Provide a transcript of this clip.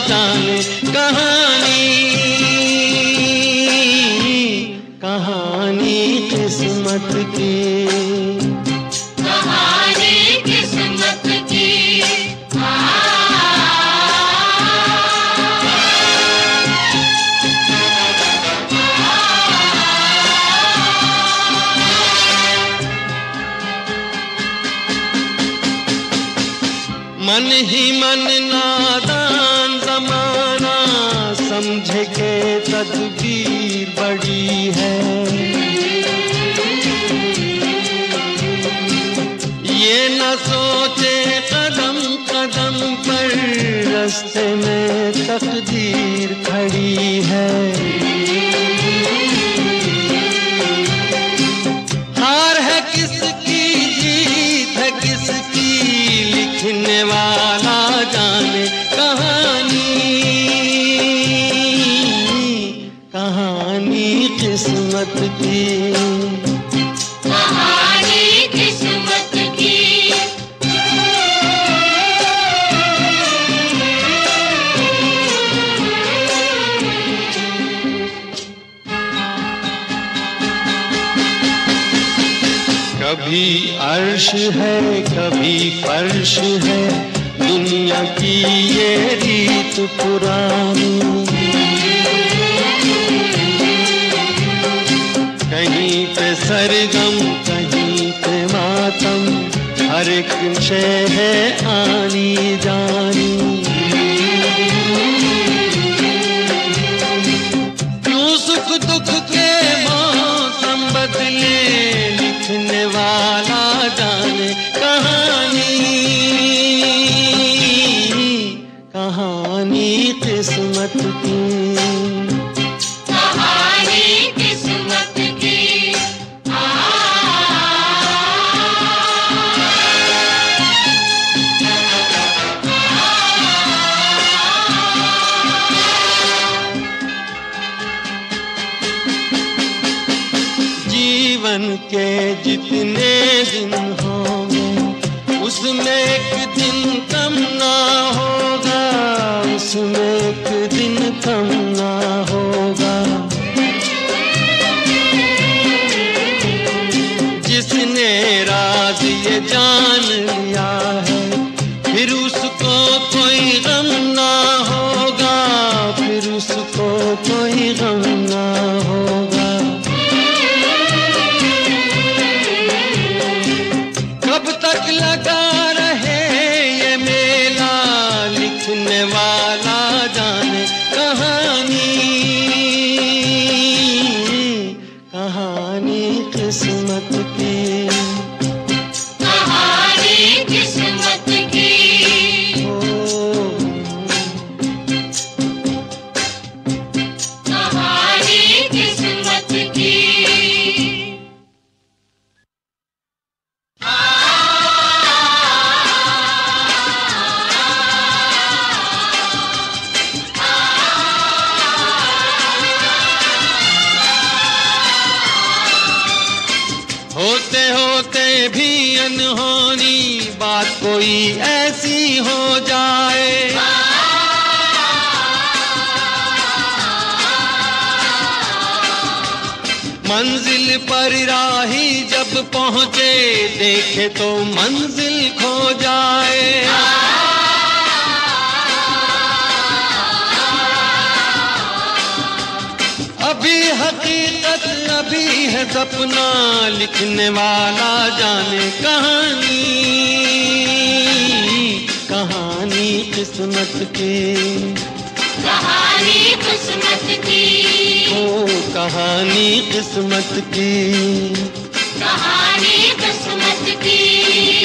जाने कहानी। कहानी किस्मत की। कहानी किस्मत की। मन ही मन जमाना समझे के तदबीर बड़ी है। ये न सोचे कदम कदम पर रस्ते में तकदीर किस्मत की। कहानी किस्मत की। कभी अर्श है कभी फर्श है दुनिया की ये रीत पुरानी। पे गम कहीं पे मातम हर एक है आनी के जितने दिन होंगे, उसमें एक दिन कम ना होगा, उसमें एक दिन कम ना होगा। जिसने राज ये जान लिया है, फिर उसको कोई गम ना होगा, फिर उसको कोई गम तक लगा होते होते भी अनहोनी बात कोई ऐसी हो जाए। मंजिल पर राही जब पहुँचे, देखे तो मंजिल खो जाए। हकीकत अभी है सपना लिखने वाला जाने कहानी। कहानी किस्मत की। कहानी किस्मत की। ओ कहानी किस्मत की। कहानी किस्मत की।